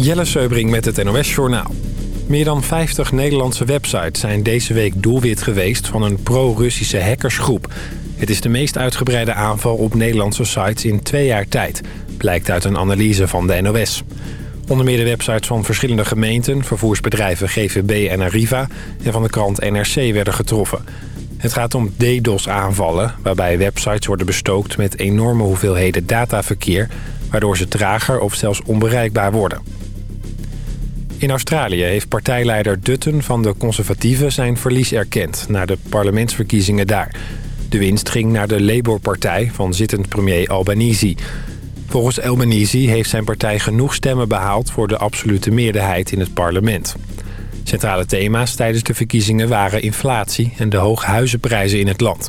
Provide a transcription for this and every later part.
Jelle Seubring met het NOS Journaal. Meer dan 50 Nederlandse websites zijn deze week doelwit geweest van een pro-Russische hackersgroep. Het is de meest uitgebreide aanval op Nederlandse sites in twee jaar tijd, blijkt uit een analyse van de NOS. Onder meer de websites van verschillende gemeenten, vervoersbedrijven GVB en Arriva en van de krant NRC werden getroffen. Het gaat om DDoS-aanvallen, waarbij websites worden bestookt met enorme hoeveelheden dataverkeer, waardoor ze trager of zelfs onbereikbaar worden. In Australië heeft partijleider Dutton van de Conservatieven zijn verlies erkend... na de parlementsverkiezingen daar. De winst ging naar de Labour-partij van zittend premier Albanese. Volgens Albanese heeft zijn partij genoeg stemmen behaald... voor de absolute meerderheid in het parlement. Centrale thema's tijdens de verkiezingen waren inflatie... en de hoge huizenprijzen in het land.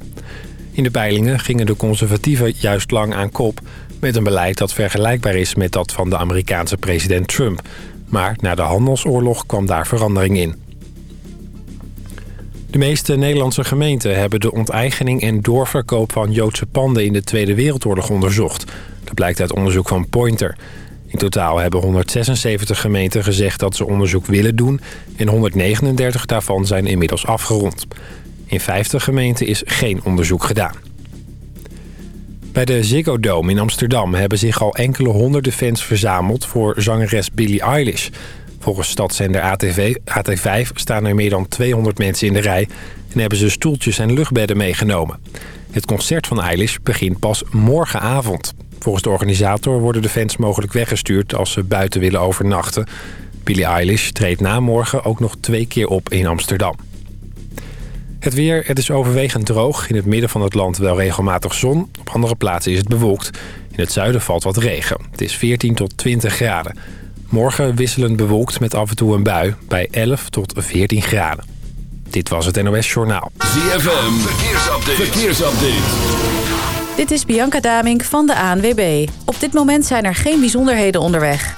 In de peilingen gingen de conservatieven juist lang aan kop... met een beleid dat vergelijkbaar is met dat van de Amerikaanse president Trump... Maar na de handelsoorlog kwam daar verandering in. De meeste Nederlandse gemeenten hebben de onteigening en doorverkoop van Joodse panden in de Tweede Wereldoorlog onderzocht. Dat blijkt uit onderzoek van Pointer. In totaal hebben 176 gemeenten gezegd dat ze onderzoek willen doen... en 139 daarvan zijn inmiddels afgerond. In 50 gemeenten is geen onderzoek gedaan. Bij de Ziggo Dome in Amsterdam hebben zich al enkele honderden fans verzameld voor zangeres Billie Eilish. Volgens stadszender ATV, AT5 staan er meer dan 200 mensen in de rij en hebben ze stoeltjes en luchtbedden meegenomen. Het concert van Eilish begint pas morgenavond. Volgens de organisator worden de fans mogelijk weggestuurd als ze buiten willen overnachten. Billie Eilish treedt na morgen ook nog twee keer op in Amsterdam. Het weer, het is overwegend droog. In het midden van het land wel regelmatig zon. Op andere plaatsen is het bewolkt. In het zuiden valt wat regen. Het is 14 tot 20 graden. Morgen wisselend bewolkt met af en toe een bui bij 11 tot 14 graden. Dit was het NOS Journaal. ZFM, verkeersupdate. verkeersupdate. Dit is Bianca Damink van de ANWB. Op dit moment zijn er geen bijzonderheden onderweg.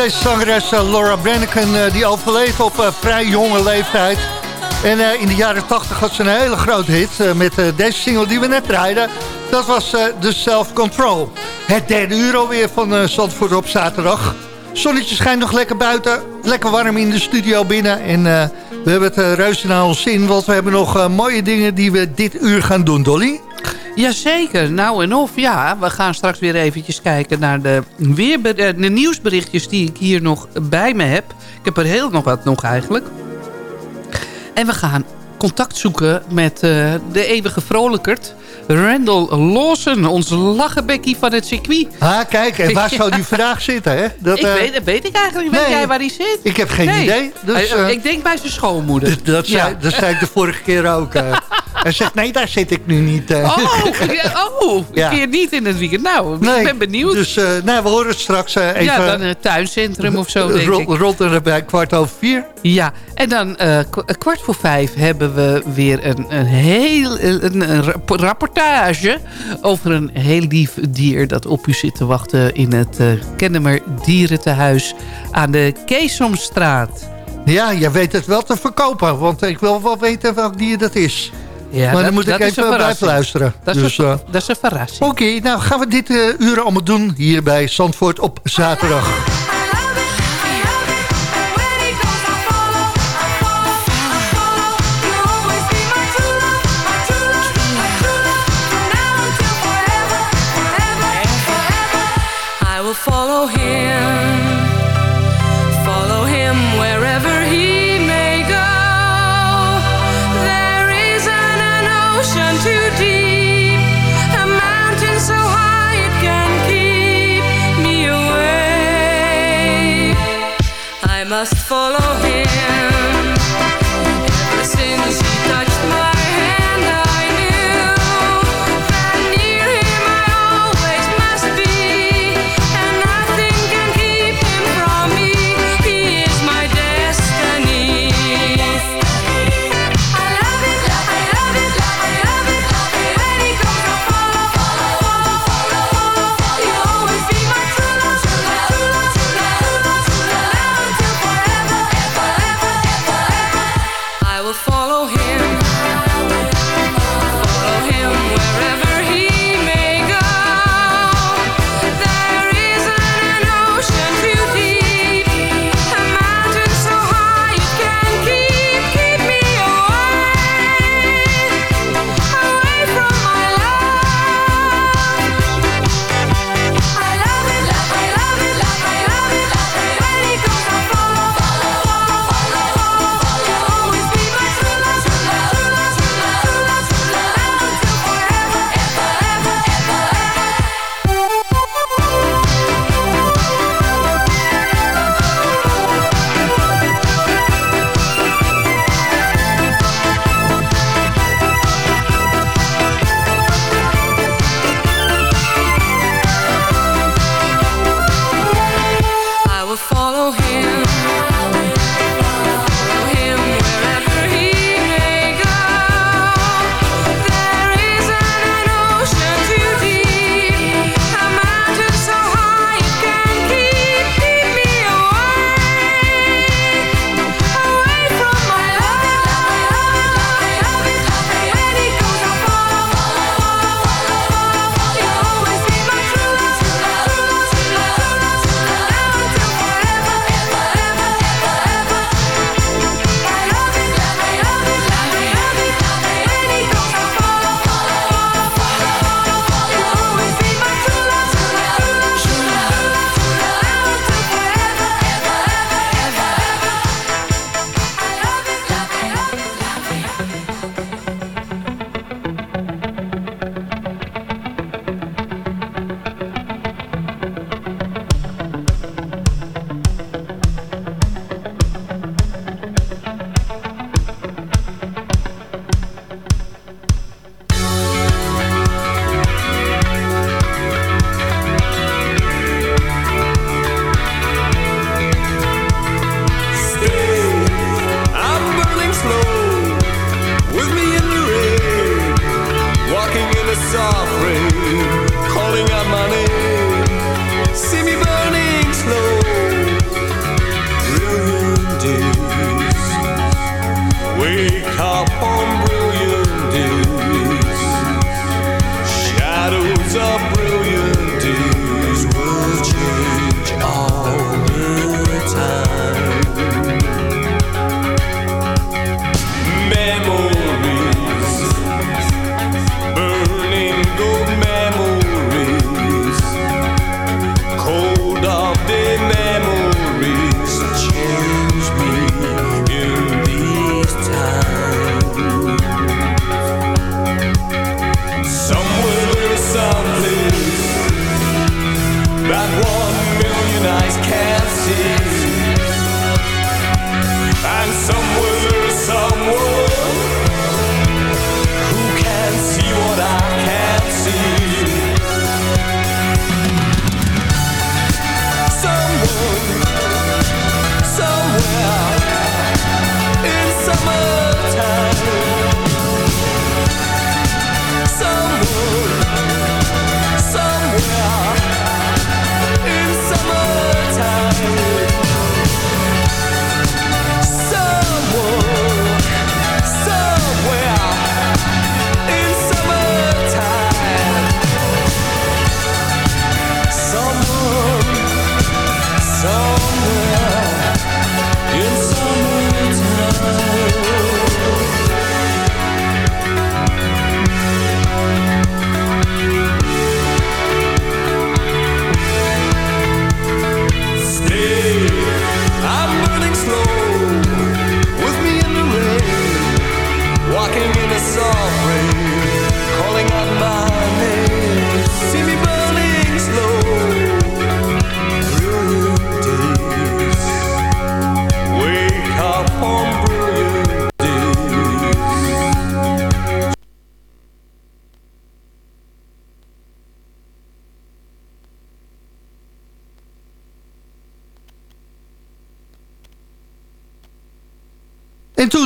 Deze zangeres eh, Laura Brenneken, eh, die overleed op eh, vrij jonge leeftijd. En in de jaren 80 had ze een hele grote hit met deze single die we net draaiden. Dat was The Self Control. Het derde uur alweer van Zandvoort op zaterdag. Zonnetje schijnt nog lekker buiten. Lekker warm in de studio binnen. En we hebben het reuze naar ons zin. Want we hebben nog mooie dingen die we dit uur gaan doen, Dolly. Jazeker, nou en of. Ja, we gaan straks weer eventjes kijken naar de, weer, de nieuwsberichtjes die ik hier nog bij me heb. Ik heb er heel nog wat nog eigenlijk. En we gaan contact zoeken met uh, de eeuwige vrolijkert. Randall Lawson, onze lachenbekkie van het circuit. Ah, kijk, en waar zou die vandaag zitten, hè? Dat, ik uh, weet, weet ik eigenlijk niet. Weet jij waar hij zit? Ik heb geen idee. Dus, uh, ik denk bij zijn schoonmoeder. Dat, zei, dat zei ik de vorige keer ook. Hij zegt, nee, daar zit ik nu niet. Oh, oh ja. keer niet in het weekend. Nou, ik ben benieuwd. Dus nou, we horen het straks even. Ja, dan het tuincentrum of zo, denk ik. Rond er bij kwart over vier. Ja, en dan kwart voor vijf hebben we weer een, een heel een, een rapportage over een heel lief dier dat op u zit te wachten in het uh, Kennemer Dierentehuis aan de Keesomstraat. Ja, je weet het wel te verkopen, want ik wil wel weten welk dier dat is. Ja, maar dat, dan moet ik even blijven luisteren. Dat is, dus, een, uh, dat is een verrassing. Oké, okay, nou gaan we dit uur allemaal doen hier bij Zandvoort op zaterdag.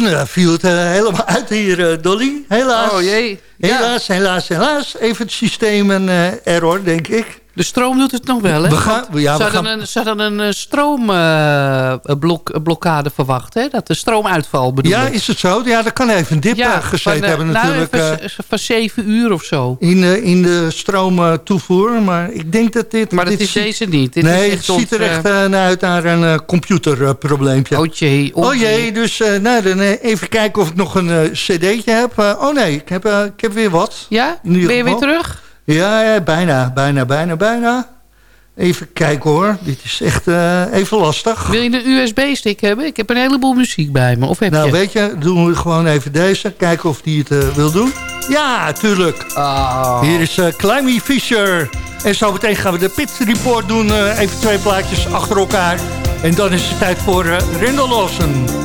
Toen uh, viel het uh, helemaal uit hier, uh, Dolly. Helaas. Oh jee. Helaas, ja. helaas, helaas. Even het systeem een error, denk ik. De stroom doet het nog wel, hè? We gaan, ja, we gaan... een, ze hadden een stroomblokkade verwacht, hè? Dat de stroomuitval bedoel Ja, is het zo? Ja, dat kan even een dip Ja, gezeten van, hebben nou, natuurlijk. Van, van zeven uur of zo. in, uh, in de stroomtoevoer. Maar ik denk dat dit... Maar dat dit is deze niet. Dit nee, is het echt ziet er echt uh, uit naar een computerprobleempje. Oh jee. Oh jee, dus nou, dan even kijken of ik nog een cd'tje heb. oh nee, ik heb, ik heb weer wat. Ja? Ben je weer terug? Ja, ja, bijna, bijna, bijna, bijna. Even kijken hoor. Dit is echt uh, even lastig. Wil je een USB-stick hebben? Ik heb een heleboel muziek bij me. Of heb nou, je? weet je, doen we gewoon even deze. Kijken of die het uh, wil doen. Ja, tuurlijk. Oh. Hier is uh, Climby Fisher. En zo meteen gaan we de Pit Report doen. even twee plaatjes achter elkaar. En dan is het tijd voor Lawson.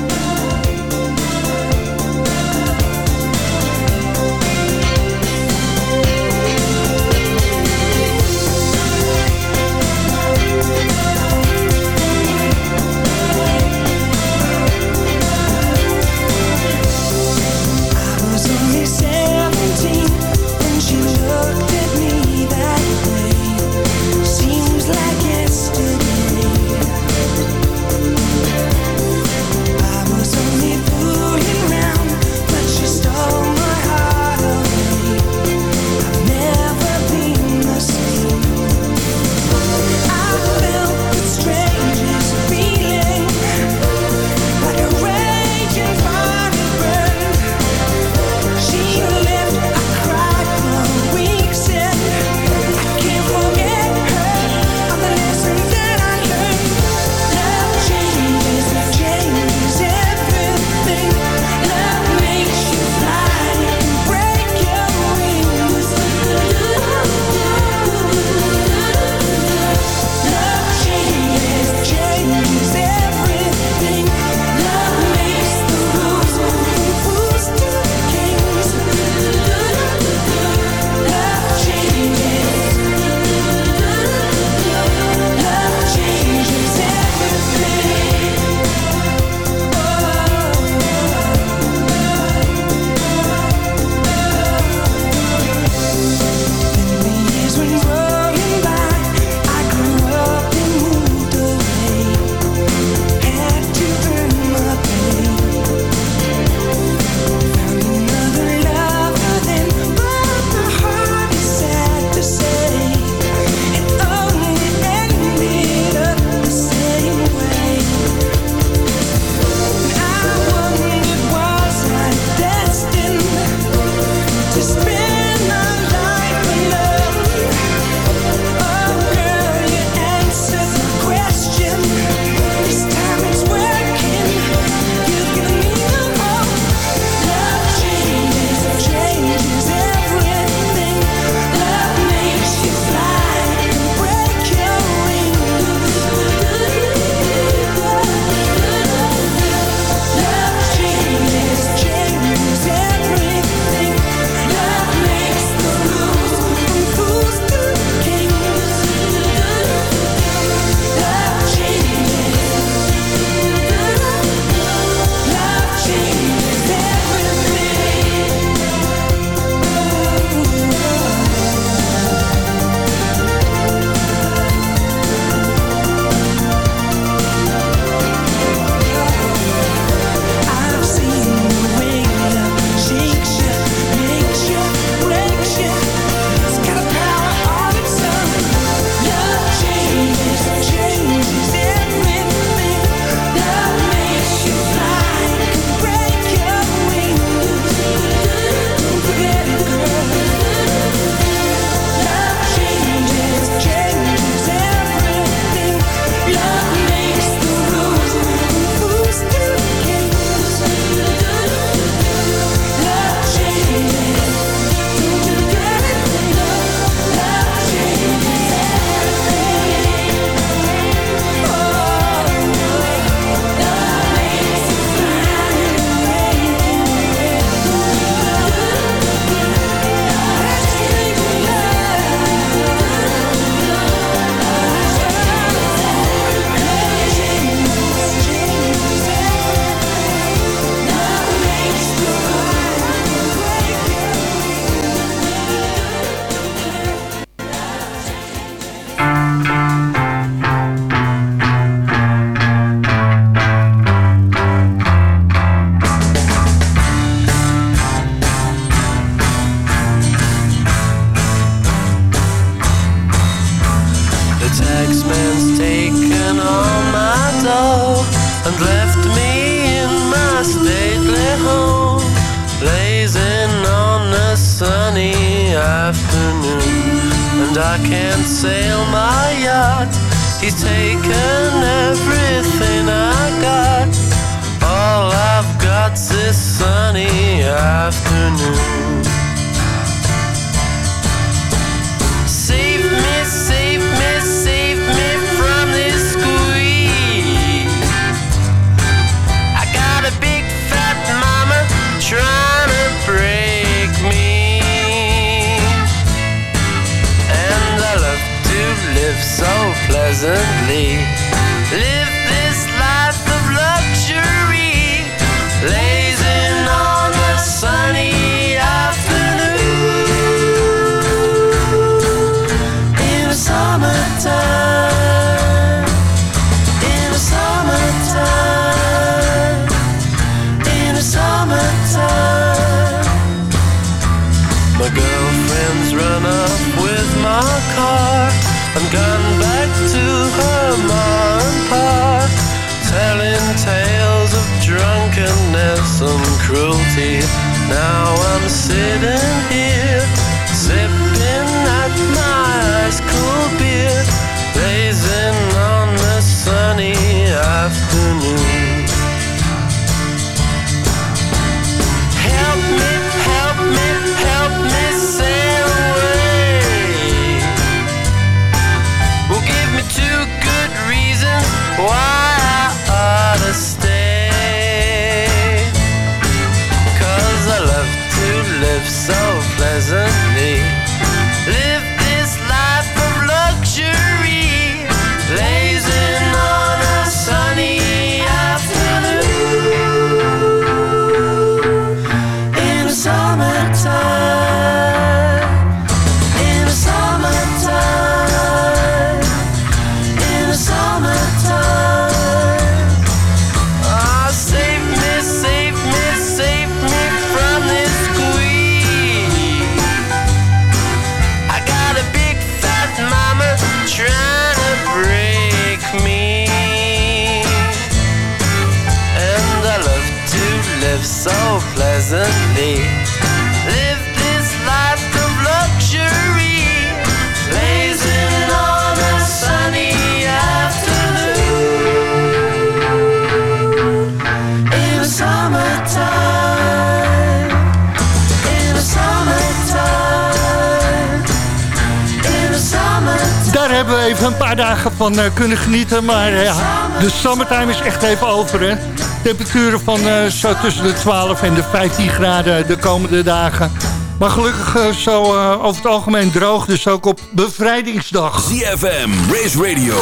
Dagen van eh, kunnen genieten. Maar eh, ja, de summertime is echt even over. Hè? Temperaturen van eh, zo tussen de 12 en de 15 graden de komende dagen. Maar gelukkig eh, zo eh, over het algemeen droog. Dus ook op bevrijdingsdag. ZFM, Race Radio,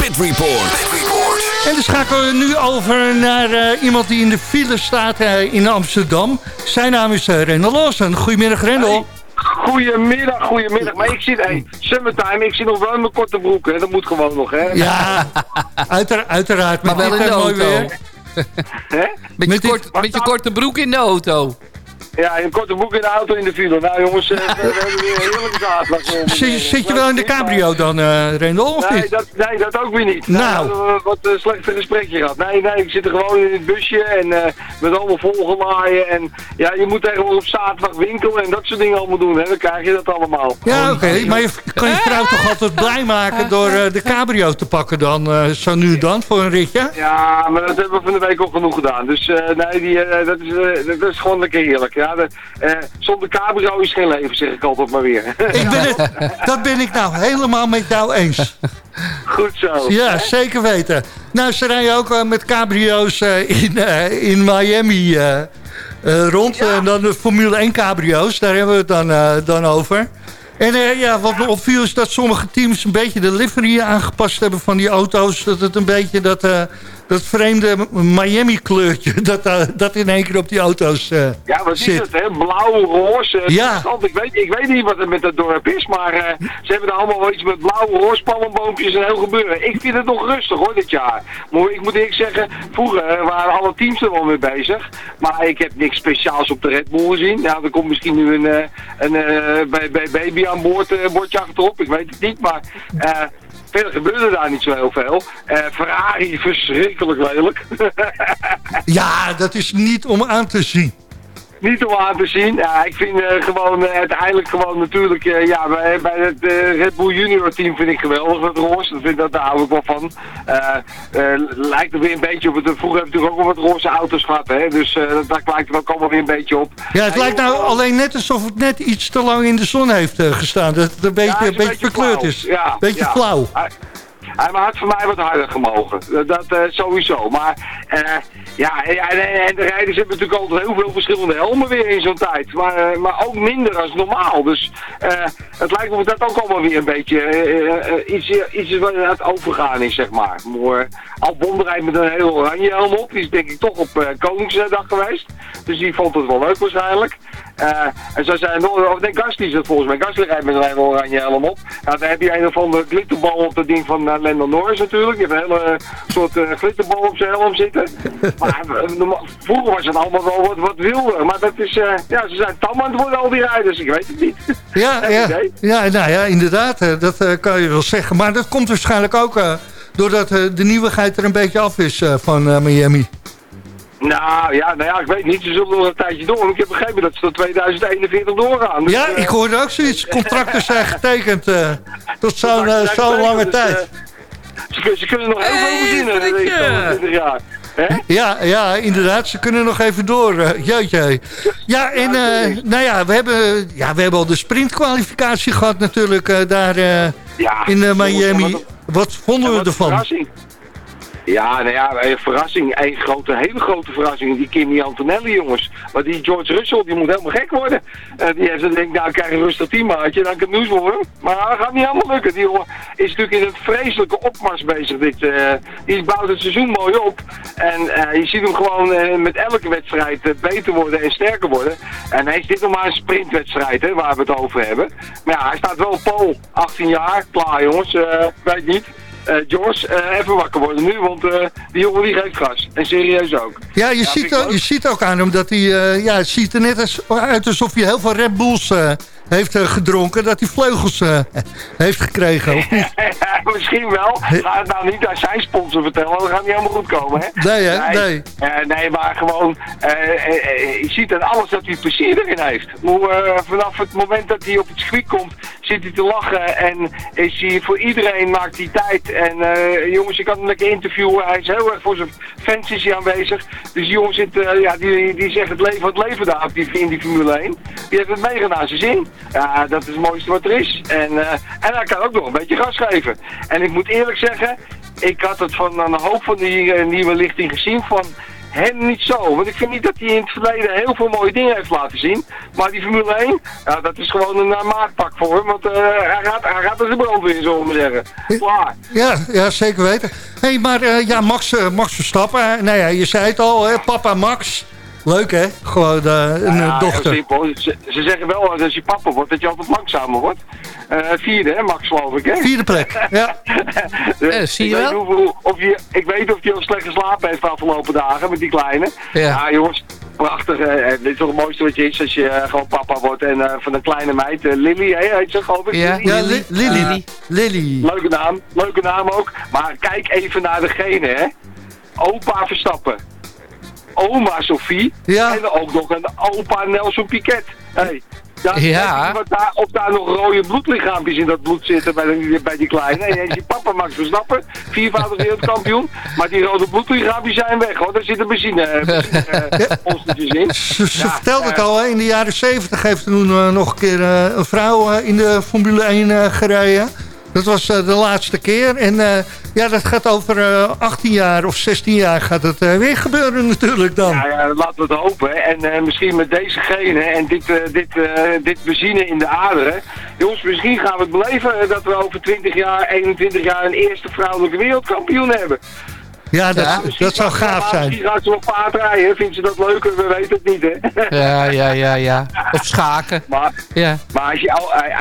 Pit Report. En dan schakelen we nu over naar eh, iemand die in de file staat eh, in Amsterdam. Zijn naam is uh, Rendel Lawson. Goedemiddag Rendel. Goedemiddag, goedemiddag. Maar ik zit, hey, summertime, ik zit nog wel in mijn korte broek, hè. Dat moet gewoon nog, hè. Ja, uitera uiteraard. Maar wel in de mooi auto. weer. Je, kort, met je korte broek in de auto. Ja, een korte broek in de auto in de file. Nou jongens, eh, we, hebben weer een heerlijke zaterdag. Zit, zit je wel in de cabrio dan, eh Rendel, of Nee niet? dat, nee, dat ook weer niet. Nou. We hebben wat een slechte gesprekje gehad. Nee, nee, ik zit er gewoon in het busje en eh, met allemaal volgelaaien. En ja, je moet tegenwoordig op zaterdag winkelen en dat soort dingen allemaal doen. Hè. Dan krijg je dat allemaal. Ja, oké. Maar je kan je vrouw toch altijd blij maken door eh, de cabrio te pakken dan, eh, zo nu dan, voor een ritje? Ja, maar dat hebben we van de week al genoeg gedaan. Dus eh, nee, die, eh, dat, is, eh, dat is gewoon lekker heerlijk. Ja, de, eh, zonder cabrio is geen leven, zeg ik altijd maar weer. Ik ben het, dat ben ik nou helemaal met jou eens. Goed zo. Ja, zeker weten. Nou, ze rijden ook eh, met cabrio's eh, in, eh, in Miami eh, eh, rond. En dan de Formule 1 cabrio's, daar hebben we het dan, eh, dan over. En eh, ja, wat me opviel is dat sommige teams een beetje de livery aangepast hebben van die auto's. Dat het een beetje dat, eh, dat vreemde Miami-kleurtje, dat, eh, dat in één keer op die auto's eh, Ja, wat is het, hè? Blauw, roze. Ja. Ik weet, ik weet niet wat er met dat dorp is, maar eh, ze hebben er allemaal wel iets met blauwe roze, palmboompjes en heel gebeuren. Ik vind het nog rustig hoor, dit jaar. Maar ik moet eerlijk zeggen, vroeger waren alle teams er wel mee bezig. Maar ik heb niks speciaals op de Red Bull gezien. Nou, er komt misschien nu een, baby aan boord, bordje achterop. Ik weet het niet, maar... verder gebeurde daar niet zo heel veel. Eh, Ferrari, verschrikkelijk lelijk. Ja, dat is niet om aan te zien. Niet om aan te zien. Ja, ik vind eh, gewoon eh, uiteindelijk gewoon natuurlijk, eh, ja, bij, bij het eh, Red Bull Junior team vind ik geweldig dat roze. Dat vind, dat, daar hou ik wel van. Eh, eh, lijkt er weer een beetje op het, vroeger hebben we natuurlijk ook al wat roze auto's gehad, hè. Dus eh, dat- daar lijkt het ook allemaal weer een beetje op. Ja, het lijkt nou alleen net alsof het net iets te lang in de zon heeft eh, gestaan. Dat het een beetje, Ja, een beetje verkleurd flauw. is. Ja, beetje flauw. Hij, hij had voor mij wat harder gemogen. Dat, dat eh, sowieso. Maar eh, ja, en, en- de rijders hebben natuurlijk altijd heel veel verschillende helmen weer in zo'n tijd. Maar, eh, maar ook minder als normaal. Dus eh, het lijkt me dat ook allemaal weer een beetje eh, iets, iets wat aan het overgaan is, zeg maar. Maar Albon rijdt met een heel oranje helm op. Die is denk ik toch op Koningsdag geweest. Dus die vond het wel leuk waarschijnlijk. Eh, en zo zijn er nog, of nee, Gasly is het volgens mij. Gasly rijdt met een hele oranje helm op. Ja, dan heb je een of andere glitterbal op het ding van uh, Lando Norris natuurlijk. Die heeft een hele soort eh, glitterbal op zijn helm zitten. maar eh, vroeger was het allemaal wel wat, wat wilder. Maar dat is, eh, ja, ze zijn tam aan het worden al die rijders. Ik weet het niet. Ja, ja, idee. ja, nou ja, inderdaad. eh, Dat eh, kan je wel zeggen. Maar dat komt waarschijnlijk ook eh, doordat eh, de nieuwigheid er een beetje af is eh, van eh, Miami. Nou ja, nou ja, ik weet niet. Ze zullen nog een tijdje door. Ik heb begrepen dat ze tot 2041 doorgaan. Dus, Ja, eh, ik hoorde ook zoiets. Contracten zijn getekend eh, tot zo'n zijn lange dus, tijd. ze, ze kunnen nog heel veel in Frikje. deze 20 jaar. Hè? Ja, ja, inderdaad. Ze kunnen nog even door. jeetje. Ja, en eh, nou ja we, hebben, ja, we hebben al de sprintkwalificatie gehad natuurlijk eh, daar eh, Ja, in Miami. wat Wat vonden we ervan? Verrassing. Ja, nou ja, een verrassing. Een grote, hele grote verrassing. Die Kimi Antonelli, jongens. Maar die George Russell, die moet helemaal gek worden. Eh, die heeft dan denk nou, ik krijg een rustig teammaatje, dan kan het nieuws worden. Maar dat gaat niet helemaal lukken. Die jongen is natuurlijk in een vreselijke opmars bezig. Dit, eh, die bouwt het seizoen mooi op. En eh, je ziet hem gewoon met elke wedstrijd beter worden en sterker worden. En hij is dit nog maar een sprintwedstrijd, hè, waar we het over hebben. Maar ja, hij staat wel pol. 18 jaar, klaar jongens. Weet niet. Eh, George, eh, even wakker worden nu, want eh, die jongen die geeft gas. En serieus ook. Ja, je, Ja, ziet, ook- je ziet ook aan hem dat hij... ja, het ziet er net als, uit alsof hij heel veel Red Bulls heeft eh, gedronken. Dat hij vleugels eh, heeft gekregen. Of niet? Misschien wel. Ga het nou niet aan zijn sponsor vertellen, dan gaat het niet helemaal goed komen. Hè? Nee, hè? Nee. eh, nee, maar gewoon, je ziet aan alles dat hij plezier erin heeft. Hoe, vanaf het moment dat hij op het circuit komt, zit hij te lachen en is hij voor iedereen maakt hij tijd. En jongens, je kan hem lekker interviewen. Hij is heel erg voor zijn fans is hij aanwezig. Dus die jongen zit, eh, ja, die, die zegt het leven het leven daar in die Formule 1. Die heeft het mega naar zijn zin. Ja, dat is het mooiste wat er is. En, eh, en hij kan ook nog een beetje gas geven. En ik moet eerlijk zeggen, ik had het van een hoop van die eh, nieuwe lichting gezien van hem niet zo. Want ik vind niet dat hij in het verleden heel veel mooie dingen heeft laten zien. Maar die Formule 1, ja, dat is gewoon een uh, maatpak voor hem. Want hij, gaat, hij gaat als de brandweer, zullen we zeggen. Klaar. Ja, ja, zeker weten. hey, maar ja, Max, Max Verstappen. Nou ja, je zei het al, hè, papa Max. Leuk hè? Gewoon eh, een eh, Ja, heel dochter. simpel. Ze, ze zeggen wel dat als je papa wordt, dat je altijd langzamer wordt. Eh, vierde, hè, Max, geloof ik, hè? Vierde plek. Ja. Eh, zie je ik wel? Weet of je, ik weet of hij al slecht geslapen heeft de afgelopen dagen met die kleine. Ja. jongens, prachtig. eh, dit is toch het mooiste wat je is als je eh, gewoon papa wordt. En eh, van een kleine meid, eh, Lily, hè, heet ze geloof ik? Ja. Lily? Ja, Li- Lily. Lily. Lily. Leuke naam, leuke naam ook. Maar kijk even naar degene, hè. Opa Verstappen. Oma Sophie. Ja. En ook nog een opa Nelson Piquet. Hey, Ja. Wat daar, of daar nog rode bloedlichaampjes in dat bloed zitten bij, die, bij die kleine. En je papa Max Verstappen, viervoudig wereldkampioen. Maar die rode bloedlichaampjes zijn weg hoor. Daar zitten benzine, benzine in. Ze, ze Ja, vertelde het eh, al, hè, in de jaren 70 heeft er toen eh, nog een keer eh, een vrouw in de Formule 1 eh, gereden. Dat was eh, de laatste keer. En eh, ja, dat gaat over eh, 18 jaar of 16 jaar gaat het eh, weer gebeuren natuurlijk dan. Ja, ja, laten we het hopen. En eh, misschien met deze genen en dit, eh, dit, eh, dit benzine in de aderen. Jongens, misschien gaan we het beleven eh, dat we over 20 jaar, 21 jaar een eerste vrouwelijke wereldkampioen hebben. Ja, dat, Ja, dat zou gaaf zijn. Misschien gaat ze wel paard rijden. Vindt ze dat leuker? We weten het niet, hè. Ja, ja, ja, ja. Of schaken. Maar, Ja. maar als, je,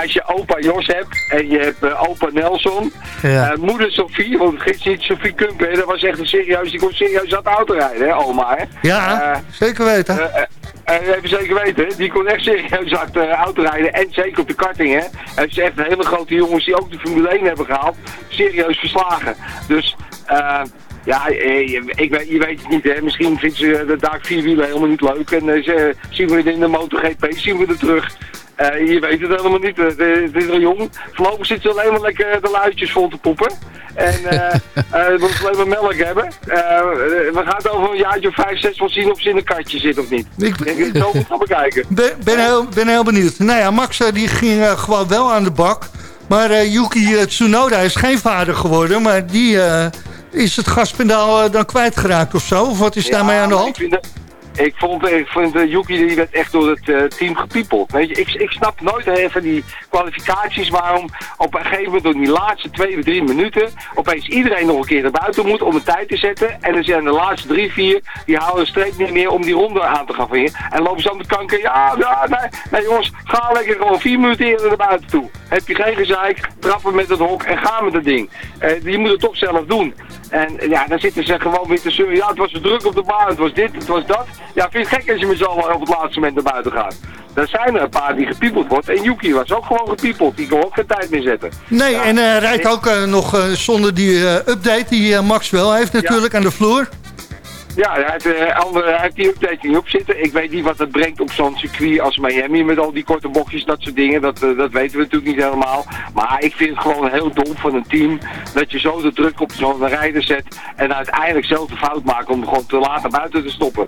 als je opa Jos hebt en je hebt eh, opa Nelson, Ja. eh, moeder Sophie, want giet niet Sophie Kumpen, hè, dat was echt een serieus, die kon serieus aan het auto rijden, hè, oma, hè. Ja, Eh, zeker weten. Eh, even zeker weten, die kon echt serieus hard uh, autorijden. En zeker op de karting, hè. Hij is echt een hele grote jongens die ook de Formule 1 hebben gehaald. Serieus verslagen. Dus, eh. Ja, ik weet, je weet het niet, hè. Misschien vindt ze de Dark Vierwielen helemaal niet leuk. En ze, zien we het in de MotoGP, zien we er terug. Uh, je weet het helemaal niet. Het is er jong. Voorlopig zit ze alleen maar lekker de luidjes vol te poppen. En uh, we alleen maar melk hebben. we gaan het over een jaartje of vijf, zes wel zien of ze in een katje zit of niet. Ik ben zo gaan bekijken. Ben, ben, heel, ben heel benieuwd. Nou ja, Max die ging gewoon wel aan de bak. Maar Yuki Tsunoda is geen vader geworden. Maar die is het gaspendaal dan kwijtgeraakt of zo? Of wat is daarmee aan de hand? Ik vond, ik vond uh, Yuki die werd echt door het uh, team gepiepeld. Weet je, ik, ik snap nooit even die kwalificaties waarom op een gegeven moment door die laatste twee of drie minuten opeens iedereen nog een keer naar buiten moet om een tijd te zetten. En dan zijn de laatste drie, vier, die houden streep niet meer om die ronde aan te gaan vingen. En lopen ze aan de kanker, ja, ja, nee, nee jongens, ga lekker gewoon vier minuten eerder naar buiten toe. Heb je geen gezeik, trappen met het hok en ga met het ding. Uh, je moet het toch zelf doen. En ja, dan zitten ze gewoon weer te zeuren. Ja, het was zo druk op de baan, het was dit, het was dat. Ja, vind je het gek als je met z'n allen op het laatste moment naar buiten gaat? Er zijn er een paar die gepiepeld wordt. En Yuki was ook gewoon gepiepeld. Die kon ook geen tijd meer zetten. Nee, en uh, rijdt ook uh, nog uh, zonder die update die Max wel heeft natuurlijk ja. aan de vloer. Ja, hij heeft, andere, hij heeft die updating op zitten. Ik weet niet wat het brengt op zo'n circuit als Miami met al die korte bochtjes, dat soort dingen. Dat, uh, dat weten we natuurlijk niet helemaal. Maar ik vind het gewoon heel dom van een team dat je zo de druk op zo'n rijder zet en uiteindelijk zelf de fout maakt om gewoon te laten buiten te stoppen.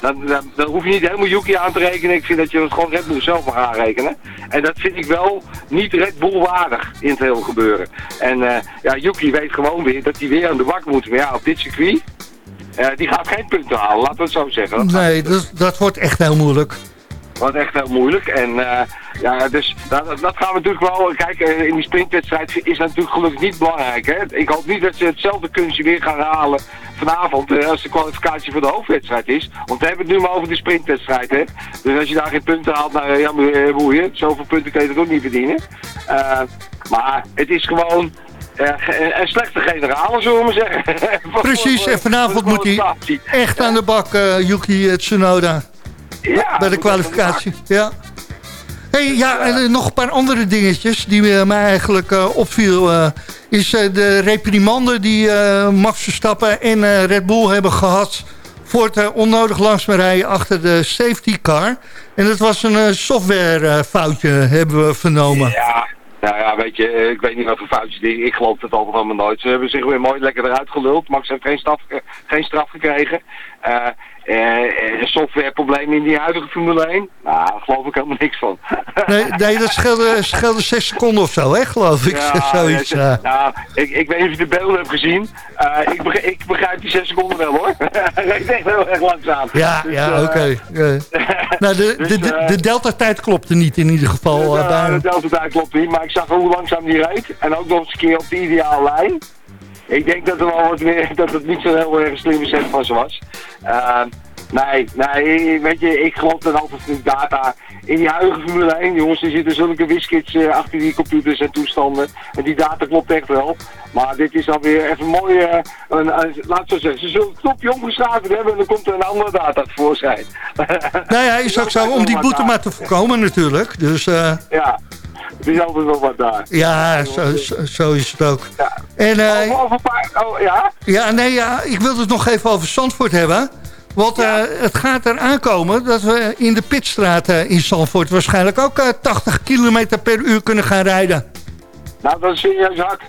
Dan, dan, hoef je niet helemaal Yuki aan te rekenen. Ik vind dat je het gewoon Red zelf mag aanrekenen. En dat vind ik wel niet Red Bull waardig in het hele gebeuren. En ja, Yuki weet gewoon weer dat hij weer aan de bak moet. Maar ja, op dit circuit die gaat geen punten halen, laten we het zo zeggen. Dat nee, dat, dat wordt echt heel moeilijk. Wordt echt heel moeilijk. En uh, ja, dus dat, dat, gaan we natuurlijk wel kijken. In die sprintwedstrijd is dat natuurlijk gelukkig niet belangrijk. Hè? Ik hoop niet dat ze hetzelfde kunstje weer gaan halen vanavond uh, als de kwalificatie voor de hoofdwedstrijd is. Want we hebben het nu maar over de sprintwedstrijd. Hè? Dus als je daar geen punten haalt, nou ja, boeien. Zoveel punten kun je het ook niet verdienen. Uh, maar het is gewoon een slechte generale, zullen we maar zeggen. Precies, en vanavond moet hij echt aan de bak, uh, Yuki Tsunoda. Ja, bij de kwalificatie. Ja. Hey, ja, en nog een paar andere dingetjes die mij eigenlijk uh, opviel. Uh, is uh, de reprimande die Max Verstappen en Red Bull hebben gehad... voor het onnodig langzaam rijden achter de safety car. En dat was een softwarefoutje, hebben we vernomen. Ja, nou ja, weet je, eh, ik weet niet wat voor foutjes die. Ik geloof het altijd allemaal nooit. Ze hebben zich weer mooi lekker eruit geluld. Max heeft geen straf, geen straf gekregen. Uh, uh, softwareproblemen in die huidige Formule 1? Nou, daar geloof ik helemaal niks van. nee, nee, dat scheelde, scheelde 6 seconden of zo, hè, geloof ik. Ja, Zoiets, ja. Nou, ik, ik weet niet of je de beelden hebt gezien. Uh, ik, begrijp, ik begrijp die 6 seconden wel, hoor. Hij rijdt echt heel erg langzaam. Ja, dus, ja, oké. Okay. nou, de, dus, de, de, de delta-tijd klopte niet in ieder geval. Uh, de delta-tijd klopt niet, maar ik zag hoe langzaam die rijdt. En ook nog eens een keer op de ideale lijn. Ik denk dat, er wel wat meer, dat het niet zo'n heel erg slimme set van ze was. Uh, nee, nee, weet je, ik geloof dat altijd in data. In die huidige Formule 1, jongens, er zitten zulke wiskits uh, achter die computers en toestanden. En die data klopt echt wel. Maar dit is alweer even mooi, uh, een, laat zo zeggen, ze zullen het knopje omgeschakeld hebben en dan komt er een andere data tevoorschijn. nou ja, is ook zo om die boete maar te voorkomen natuurlijk. Dus, uh... Ja. Er is altijd wel wat daar. Ja, zo, zo, zo is het ook. Ja. En, uh, over, een paar, oh, ja? Ja, nee, ja, ik wil het nog even over Zandvoort hebben. Want ja. uh, het gaat er aankomen dat we in de Pitstraat uh, in Zandvoort... waarschijnlijk ook 80 km per uur kunnen gaan rijden. Nou, dat is serieus hard.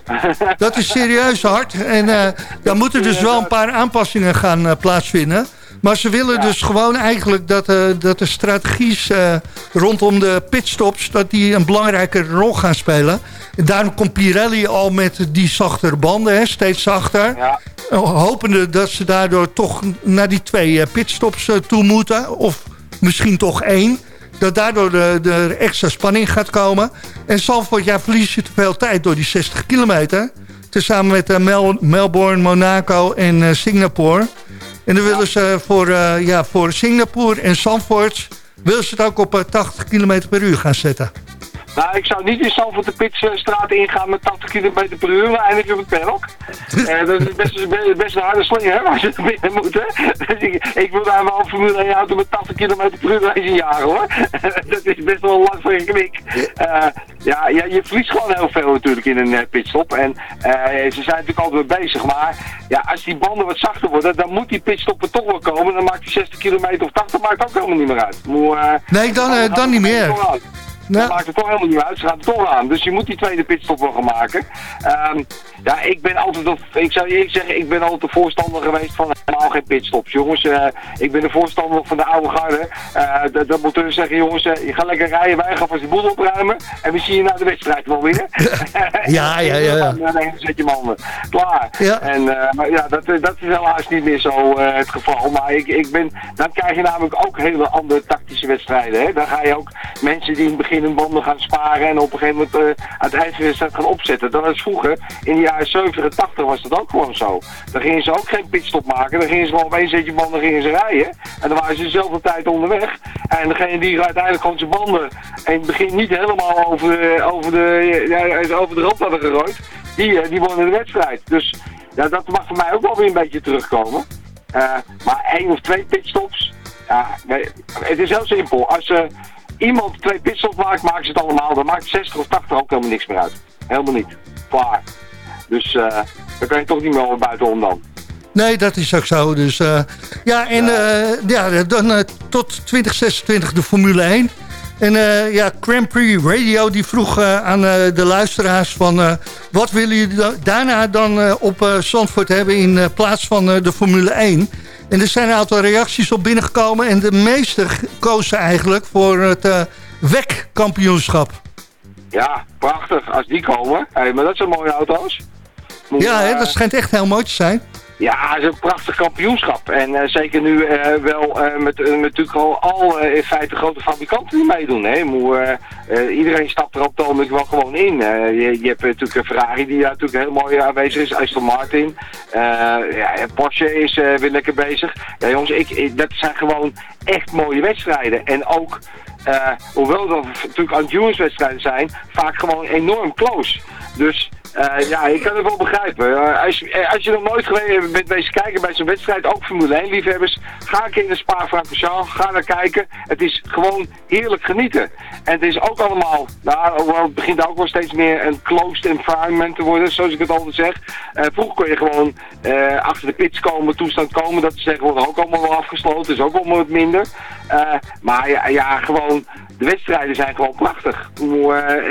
dat is serieus hard. En dan moeten dus wel een paar aanpassingen gaan plaatsvinden... Maar ze willen dus gewoon eigenlijk dat, uh, dat de strategies uh, rondom de pitstops... dat die een belangrijke rol gaan spelen. En daarom komt Pirelli al met die zachtere banden, hè, steeds zachter. Ja. Hopende dat ze daardoor toch naar die twee uh, pitstops toe moeten. Of misschien toch één. Dat daardoor de, de extra spanning gaat komen. En Zandvoort, ja, verlies je te veel tijd door die 60 kilometer. Tezamen met Mel Melbourne, Monaco en Singapore... En dan willen ze voor, uh, ja, voor Singapore en Zandvoort... willen ze het ook op 80 km per uur gaan zetten. Nou, ik zou niet in Zandvoort de Pitstraat ingaan met 80 km per uur, maar eindig op het paddock. Eh, dat is best, best, best een harde slinger, je er binnen moet, hè. Dus ik, ik wil daar wel een Formule 1 auto met 80 km per uur eens een jaar, hoor. dat is best wel lang voor een knik. Ja, ja, je verliest gewoon heel veel natuurlijk in een eh, pitstop. En eh, ze zijn natuurlijk altijd mee bezig, maar ja, als die banden wat zachter worden, dan moet die pitstop er toch wel komen. Dan maakt die 60 kilometer of 80 maakt ook helemaal niet meer uit. Maar, eh, Nee, dan, dan niet meer. Nou. Dat maakt het toch helemaal niet uit. Ze gaan het toch aan. Dus je moet die tweede pitstop wel gaan maken. Ehm, ja, ik ben altijd, een- ik zou je eerlijk zeggen, ik ben altijd de voorstander geweest van helemaal geen pitstops. Jongens, eh, ik ben de voorstander van de oude garde. Eh dat, dat moet dus zeggen, jongens, eh, je gaat lekker rijden, wij gaan vast de boel opruimen. En we zien je na de wedstrijd wel weer. Ja, ja, ja, ja. Dan zet je mannen. Klaar. Ja. En, maar ja, dat, dat is helaas niet meer zo het geval. Maar ik, ik ben, dan krijg je namelijk ook hele andere tactische wedstrijden. Hè? Dan ga je ook mensen die in het begin hun banden gaan sparen en op een gegeven moment eh, aan het wedstrijd gaan opzetten. Dat was vroeger, in de jaren 70 en 80 was dat ook gewoon zo. Dan gingen ze ook geen pitstop maken. Dan gingen ze gewoon op één zetje banden gingen ze rijden. En dan waren ze dezelfde tijd onderweg. En degene die uiteindelijk gewoon zijn banden in het begin niet helemaal over, de- over, de, ja, over de rand hadden gerooid, die, eh, die wonnen de wedstrijd. Dus ja, dat mag voor mij ook wel weer een beetje terugkomen. Eh, maar één of twee pitstops, ja, nee, het is heel simpel. Als eh, iemand twee pitstops maakt, maken ze het allemaal. Dan maakt 60 of 80 ook helemaal niks meer uit. Helemaal niet. Klaar. Dus eh dan kan je toch niet meer buitenom dan. Nee, dat is ook zo. Dus, eh, ja, en ja, dan eh, tot 2026 de Formule 1. En ja, Grand Prix Radio die vroeg aan de luisteraars van... wat willen jullie da- daarna dan op Zandvoort hebben in plaats van de Formule 1? En er zijn een aantal reacties op binnengekomen... en de meeste kozen eigenlijk voor het eh WEC-kampioenschap. Ja, prachtig. Als die komen. Hey, maar dat zijn mooie auto's. Ja, hè, eh, dat schijnt echt heel mooi te zijn. Ja, het is een prachtig kampioenschap. En eh, zeker nu eh, wel eh, met, natuurlijk al, in feite grote fabrikanten die meedoen. Hè. Iedereen stapt er op het ogenblik wel gewoon in. Je, je hebt natuurlijk Ferrari die daar natuurlijk heel mooi aanwezig is. Aston Martin. Ja, Porsche is weer lekker bezig. Jongens, ik, dat zijn gewoon echt mooie wedstrijden. En ook... hoewel dat natuurlijk endurance-wedstrijden zijn, vaak gewoon enorm close. Dus eh, ja, ik kan het wel begrijpen. Eh, als, je, eh, als je nog nooit geweest bent kijken bij zo'n wedstrijd, ook Formule 1 liefhebbers, ga een keer in de Spa-Francorchamps, ga naar kijken. Het is gewoon heerlijk genieten. En het is ook allemaal, nou, het begint ook wel steeds meer een closed environment te worden, zoals ik het altijd zeg. Vroeger kon je gewoon achter de pits komen, toestand komen, dat is tegenwoordig ook allemaal wel afgesloten, is ook allemaal wat minder. Maar ja, ja, gewoon de wedstrijden zijn gewoon prachtig.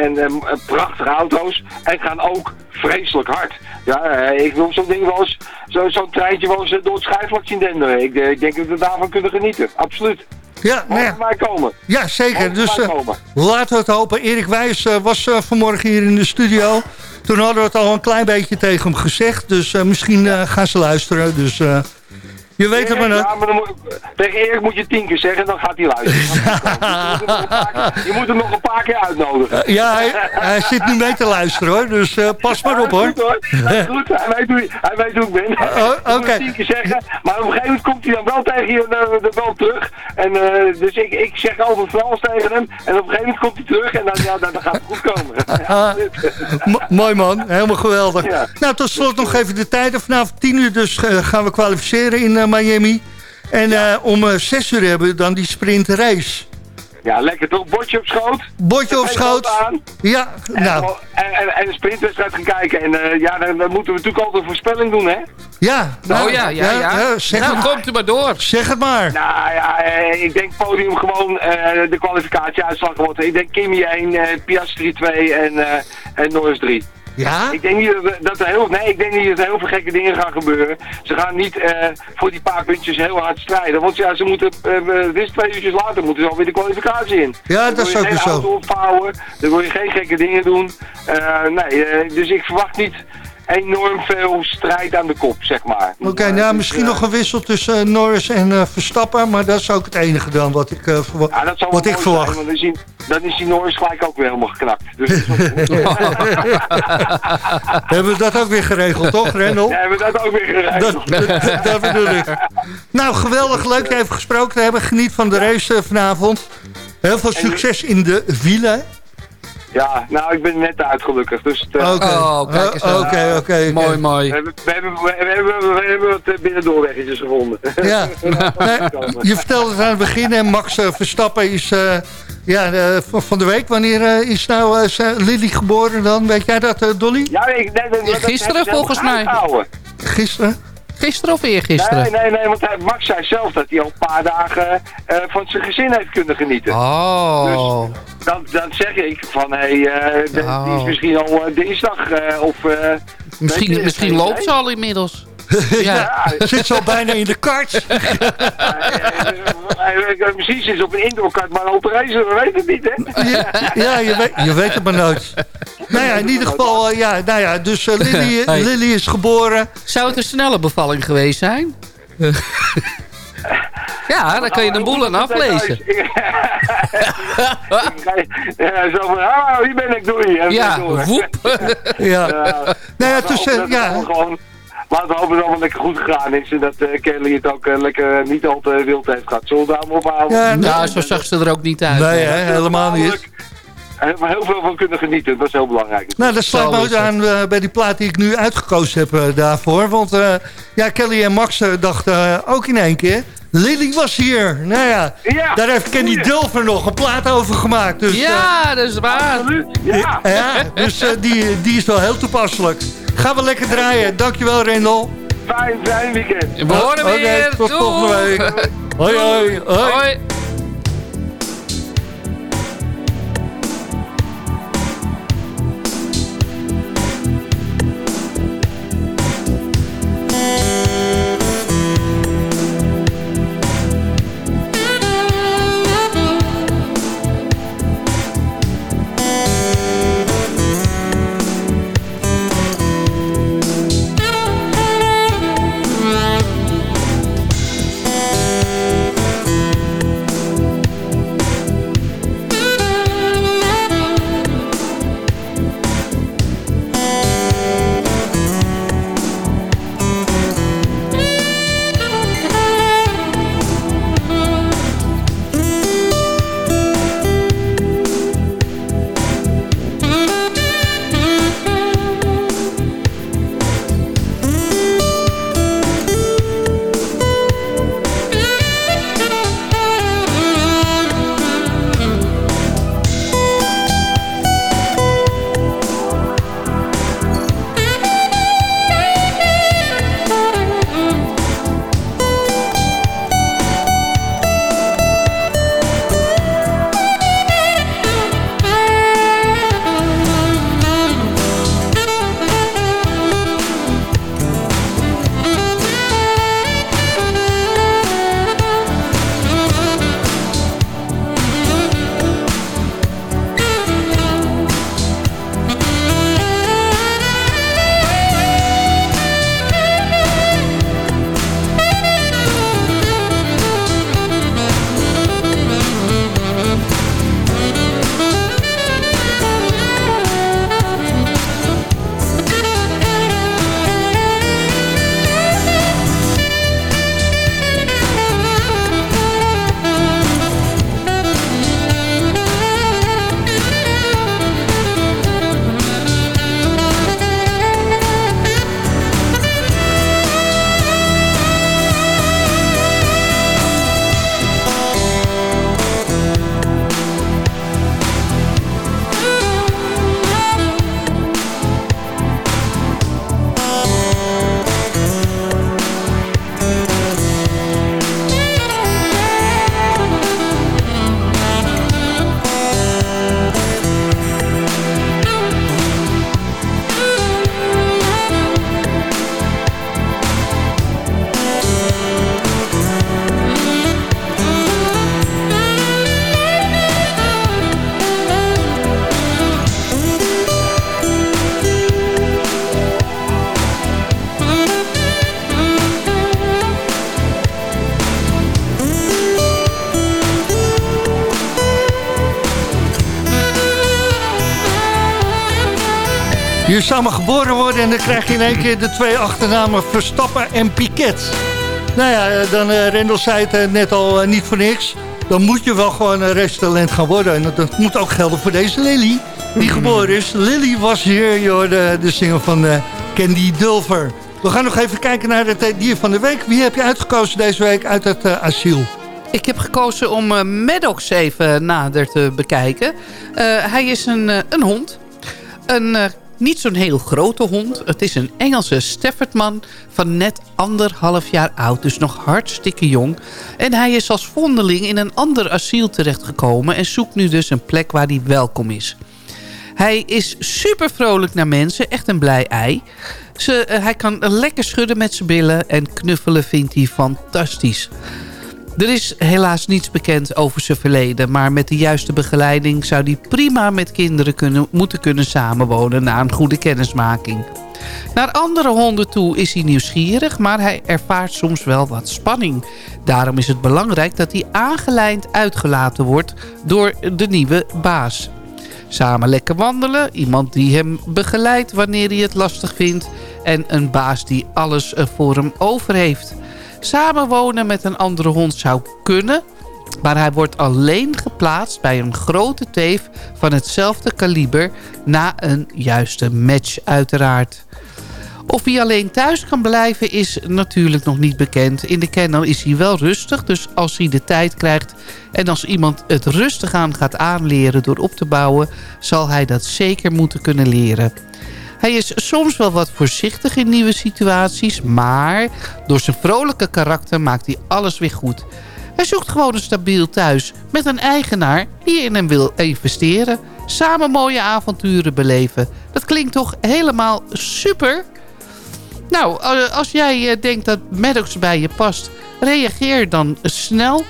En prachtige auto's. En gaan ook vreselijk hard. Ja, eh, ik wil zo'n ding wel eens, zo- zo'n treintje wel eens eh, door het schijfvlak zien denderen. Ik, eh, ik denk dat we daarvan kunnen genieten. Absoluut. Ja, nou ja, mij komen. ja zeker. Dus komen. laten we het hopen. Erik Wijs was vanmorgen hier in de studio. Toen hadden we het al een klein beetje tegen hem gezegd. Dus misschien gaan ze luisteren. Dus je weet het maar Ja, net. maar dan moet, tegen Erik moet je tien keer zeggen, dan gaat hij luisteren. je moet hem nog een paar keer uitnodigen. Ja, hij, hij zit nu mee te luisteren hoor. Dus eh, pas maar op hoor. Goed, hoor. Hij, goed. hij, weet hoe, hij weet hoe ik ben. Oh, oké. tien keer zeggen. Maar op een gegeven moment komt hij dan wel tegen je uh, er wel terug. En, eh, dus ik, ik zeg altijd Frans tegen hem. En op een gegeven moment komt hij terug. En dan, ja, dan, dan gaat het goed komen. Mo- mooi man, helemaal geweldig. Ja. Nou, tot slot nog even de tijden. Vanavond 10 uur dus eh, gaan we kwalificeren in eh, Miami. En eh, om eh, 6 uur hebben we dan die sprint race. ja, lekker toch? Bordje op schoot. Bordje op schoot. aan. Ja, En, nou, en, en, en een sprintwedstrijd gaan kijken. En eh, ja, dan, dan moeten we natuurlijk altijd een voorspelling doen, hè? ja. Nou, oh ja, ja, ja. zeg, nou, het, komt u maar door. zeg het maar. Nou ja, eh, ik denk podium gewoon eh, de kwalificatieuitslag wordt. Ik denk Kimi 1, eh, Piastri 2 en, eh en Norris 3. Ja? Ik denk niet dat, er- heel, nee, ik denk niet dat er heel veel gekke dingen gaan gebeuren. Ze gaan niet eh, voor die paar puntjes heel hard strijden. Want ja, ze moeten, dit is twee uurtjes later, moeten ze alweer de kwalificatie in. Ja, Dan dat wil is je ook geen weer zo. auto opvouwen, dan wil je geen gekke dingen doen. Nee, dus ik verwacht niet enorm veel strijd aan de kop, zeg maar. Oké, Maar, nou misschien eh, nog een wissel tussen eh, Norris en eh, Verstappen. Maar dat is ook het enige dan wat ik, eh, verwa- Ja, dat zou wat ik verwacht. zijn, want dan is, die, dan is die Norris gelijk ook weer helemaal geknakt. Dus dat. Hebben we dat ook weer geregeld, toch, Rendel? Ja, hebben we dat ook weer Dat, geregeld. dat, dat bedoel ik. Nou, geweldig. Leuk even gesproken te hebben. Geniet van de race eh, vanavond. Heel veel succes in de file. Ja, nou, ik ben net uit gelukkig. Dus het, eh, Oké, Oh, kijk eens aan. Oké, oké. Mooi, mooi. we, hebben, we, hebben, we, hebben, wat eh, binnendoorweggetjes gevonden. Ja, nee, je vertelde het aan het begin en Max eh, Verstappen is eh, ja, van- de week. Wanneer eh, is nou eh, Lily geboren dan? Weet jij dat, Dolly? Ja, ik, nee, dat Gisteren volgens mij. Gisteren? Gisteren of eergisteren? Nee, nee, nee, want hij, Max zei zelf dat hij al een paar dagen eh, van zijn gezin heeft kunnen genieten. Oh. Dan, dan zeg ik van, hé, hey, eh, Oh. die is misschien al eh, dinsdag eh, of... eh, Misschien, je, misschien loopt ze al inmiddels. Ja. Ja, Zit ze al bijna in de kart? misschien zit ze op een indoorkart, maar op reizen, we weten het niet, hè? Ja, ja je, weet, je weet het maar nooit. Nou ja, in ieder geval, eh, ja, nou ja, dus eh, Lily, Hey. Lily is geboren. Zou het een snelle bevalling geweest zijn? ja, dan kan je de boel aan aflezen. ja, zo van, ah, hier ben ik, doei. Ja, woep. Ja. Ja. Nou ja, Laten we tussen, hopen dat het ja, Laten we hopen dat het allemaal lekker goed gegaan is. En dat eh, Kelly het ook lekker niet al te wild heeft gehad. Zullen we daar maar ophouden? Ja, Nou, zo zag ze er ook niet uit. nee, hè, helemaal niet. En we heel veel van kunnen genieten. Dat is heel belangrijk. Nou, dat sluit me ook aan eh, bij die plaat die ik nu uitgekozen heb eh, daarvoor. Want eh, ja, Kelly en Max dachten ook in één keer... Lily was hier. Nou ja, Ja, daar heeft Kenny goeie. Dulfer nog een plaat over gemaakt. Dus, Ja, dat is waar. Absoluut. Ja. ja, dus die, die is wel heel toepasselijk. Gaan we lekker draaien. Dankjewel, Rendel. Fijn, fijn weekend. We horen weer. tot Doei. volgende week. Hoi, hoi. hoi. Hoi. Je zou maar geboren worden en dan krijg je in één keer de twee achternamen Verstappen en Piquet. Nou ja, eh, dan uh, Rendel zei het eh, net al eh, niet voor niks. Dan moet je wel gewoon een racetalent gaan worden. En dat, moet ook gelden voor deze Lily. die geboren is. Lily was hier, joh, de, de single van Candy Dulver. We gaan nog even kijken naar het dier van de week. Wie heb je uitgekozen deze week uit het asiel? Ik heb gekozen om Maddox even nader te bekijken. hij is een, een hond. Een niet zo'n heel grote hond. Het is een Engelse Staffordman van net anderhalf jaar oud. Dus nog hartstikke jong. En hij is als vondeling in een ander asiel terechtgekomen... en zoekt nu dus een plek waar hij welkom is. Hij is super vrolijk naar mensen. Echt een blij ei. Ze, uh, hij kan lekker schudden met zijn billen. En knuffelen vindt hij fantastisch. Er is helaas niets bekend over zijn verleden... maar met de juiste begeleiding zou hij prima met kinderen kunnen, moeten kunnen samenwonen... na een goede kennismaking. Naar andere honden toe is hij nieuwsgierig... maar hij ervaart soms wel wat spanning. Daarom is het belangrijk dat hij aangelijnd uitgelaten wordt... door de nieuwe baas. Samen lekker wandelen, iemand die hem begeleidt wanneer hij het lastig vindt... en een baas die alles voor hem over heeft... Samenwonen met een andere hond zou kunnen... maar hij wordt alleen geplaatst bij een grote teef van hetzelfde kaliber... na een juiste match uiteraard. Of hij alleen thuis kan blijven is natuurlijk nog niet bekend. In de kennel is hij wel rustig, dus als hij de tijd krijgt... en als iemand het rustig aan gaat aanleren door op te bouwen... zal hij dat zeker moeten kunnen leren. Hij is soms wel wat voorzichtig in nieuwe situaties... maar door zijn vrolijke karakter maakt hij alles weer goed. Hij zoekt gewoon een stabiel thuis met een eigenaar die in hem wil investeren. Samen mooie avonturen beleven. Dat klinkt toch helemaal super? Nou, eh, als jij eh, denkt dat Maddox bij je past, reageer dan snel...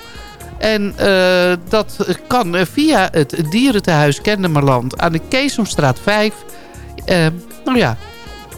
En uh, dat kan via het dierentehuis Kennemerland aan de Keesomstraat 5. Uh, nou ja,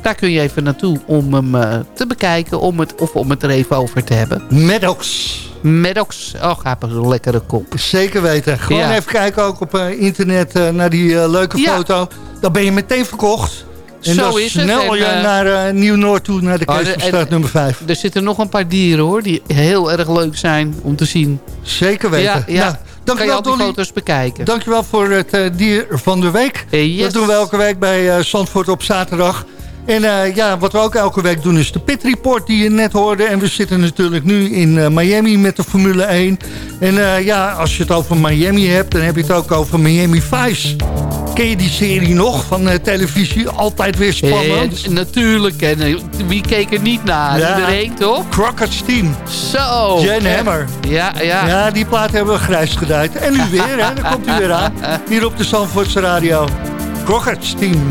daar kun je even naartoe om hem uh, te bekijken om het, of om het er even over te hebben. Maddox. Maddox. Oh, gaat een lekkere kop. Zeker weten. Gewoon ja. even kijken ook op uh, internet uh, naar die leuke ja. foto. Dan ben je meteen verkocht. En Zo dan is snel het. je En, naar Nieuw-Noord toe, naar de Oh, Keesverstraat en- nummer 5. Er zitten nog een paar dieren hoor, die heel erg leuk zijn om te zien. Zeker weten. Ja, ja. Nou, kan je dankjewel al die Dolly. foto's bekijken. Dankjewel voor het eh, dier van de week. Eh, yes. Dat doen we elke week bij eh, Zandvoort op zaterdag. En eh, ja, wat we ook elke week doen is de Pit Report die je net hoorde. En we zitten natuurlijk nu in eh, Miami met de Formule 1. En eh, ja, als je het over Miami hebt, dan heb je het ook over Miami Vice. Ken je die serie nog van televisie? Altijd weer spannend. Eh, natuurlijk, en wie keek er niet naar? Ja. Iedereen toch? Crockett's Team. Zo. Jan Eh, Hammer. Ja, ja. Ja, die plaat hebben we grijs geduid. En nu weer, hè? Dan komt u weer aan. Hier op de Zandvoortse Radio. Crockett's Team.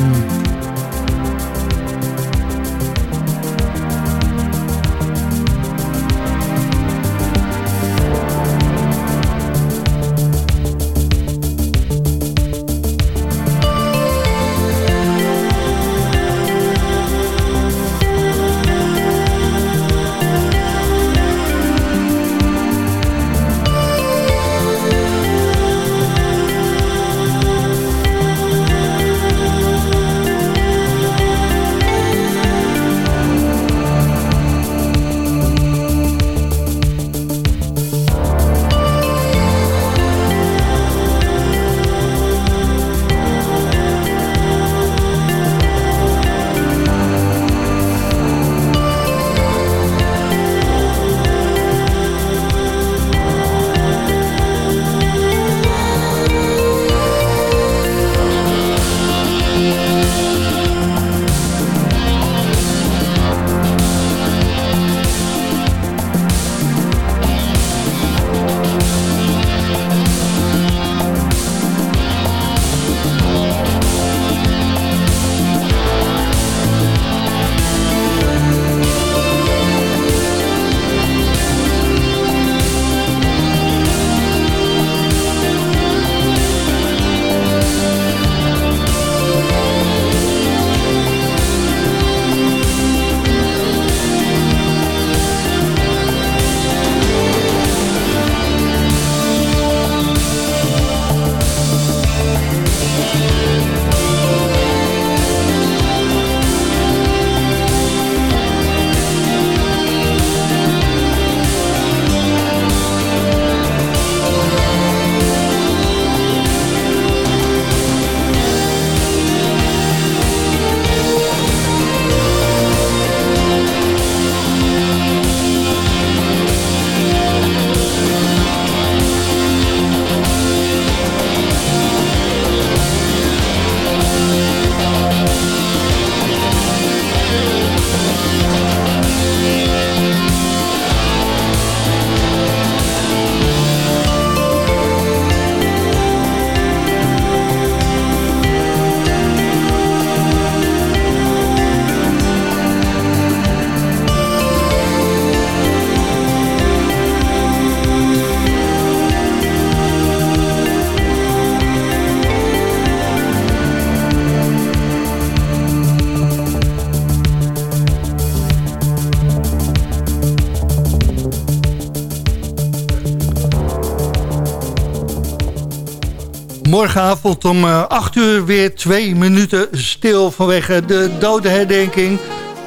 Morgenavond om 8 uur weer twee minuten stil vanwege de dodenherdenking.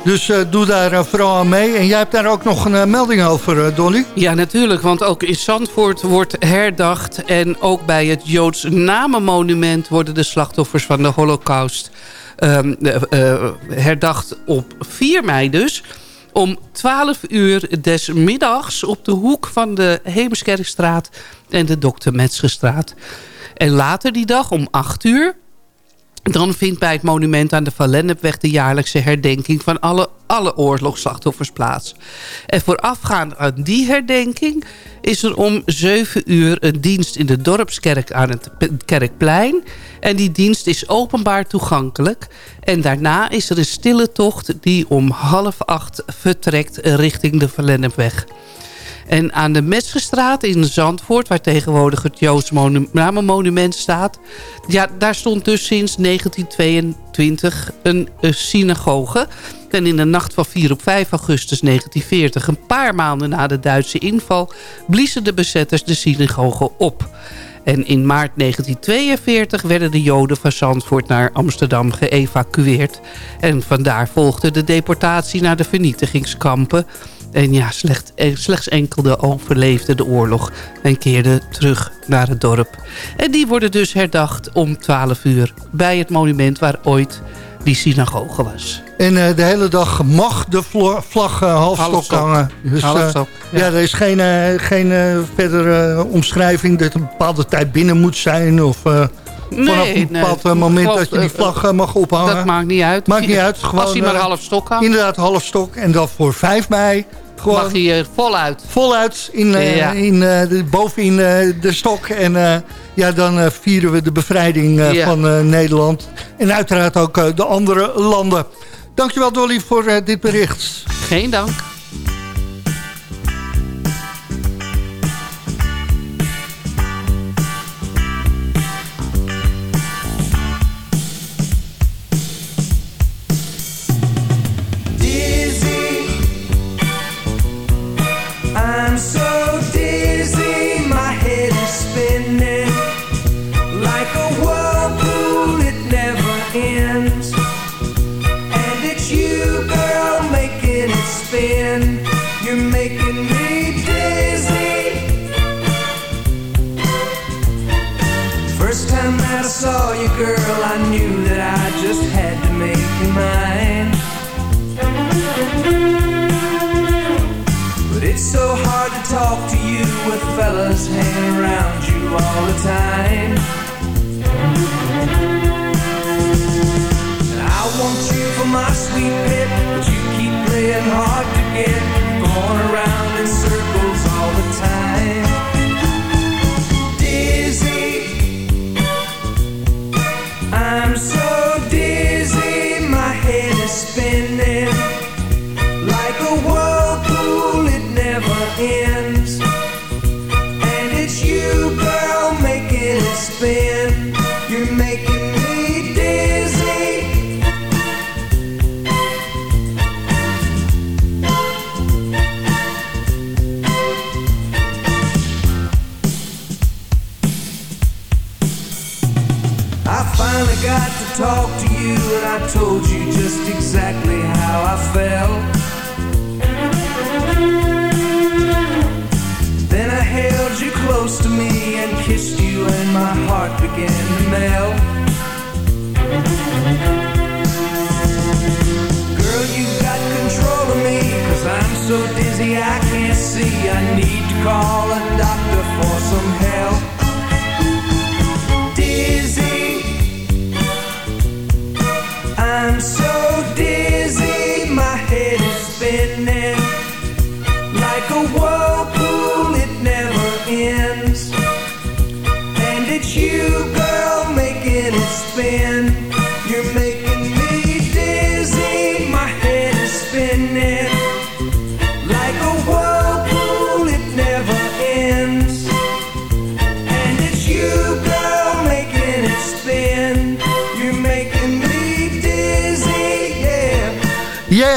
Dus uh, doe daar uh, vooral aan mee. En jij hebt daar ook nog een melding over, Dolly? Ja, natuurlijk. Want ook in Zandvoort wordt herdacht. En ook bij het Joods Namenmonument worden de slachtoffers van de holocaust um, herdacht op 4 mei dus. Om 12 uur des middags op de hoek van de Heemskerkstraat en de Dr. Metzgerstraat. En later die dag om 8 uur dan vindt bij het monument aan de Van Lennepweg... de jaarlijkse herdenking van alle, alle oorlogsslachtoffers plaats. En voorafgaand aan die herdenking... is er om 7 uur een dienst in de Dorpskerk aan het Kerkplein. En die dienst is openbaar toegankelijk. En daarna is er een stille tocht die om half acht vertrekt richting de Van Lennepweg. En aan de Metzgerstraat in Zandvoort, waar tegenwoordig het Joods Namenmonument staat... Ja, daar stond dus sinds 1922 een, een synagoge. En in de nacht van 4 op 5 augustus 1940, een paar maanden na de Duitse inval... bliezen de bezetters de synagoge op... En in maart 1942 werden de Joden van Zandvoort naar Amsterdam geëvacueerd. En vandaar volgde de deportatie naar de vernietigingskampen. En ja, slecht, eh, slechts enkele overleefden de oorlog en keerden terug naar het dorp. En die worden dus herdacht om 12 uur bij het monument waar ooit die synagoge was. En uh, de hele dag mag de vlag uh, halfstok, hangen. Dus, ja. ja. er is geen, geen verdere omschrijving dat een bepaalde tijd binnen moet zijn... of nee, vanaf een bepaald nee, moment dat je die vlag mag ophangen. Dat maakt niet uit. Maakt niet uit. Gewoon, Als hij maar half stok hangt. Inderdaad, half stok. En dan voor 5 mei gewoon Mag hij voluit. Voluit in, ja. in, de, bovenin uh, de stok. En ja, dan vieren we de bevrijding ja. van Nederland. En uiteraard ook de andere landen. Dankjewel Dolly voor dit bericht. Geen dank. girl, I knew that I just had to make you mine.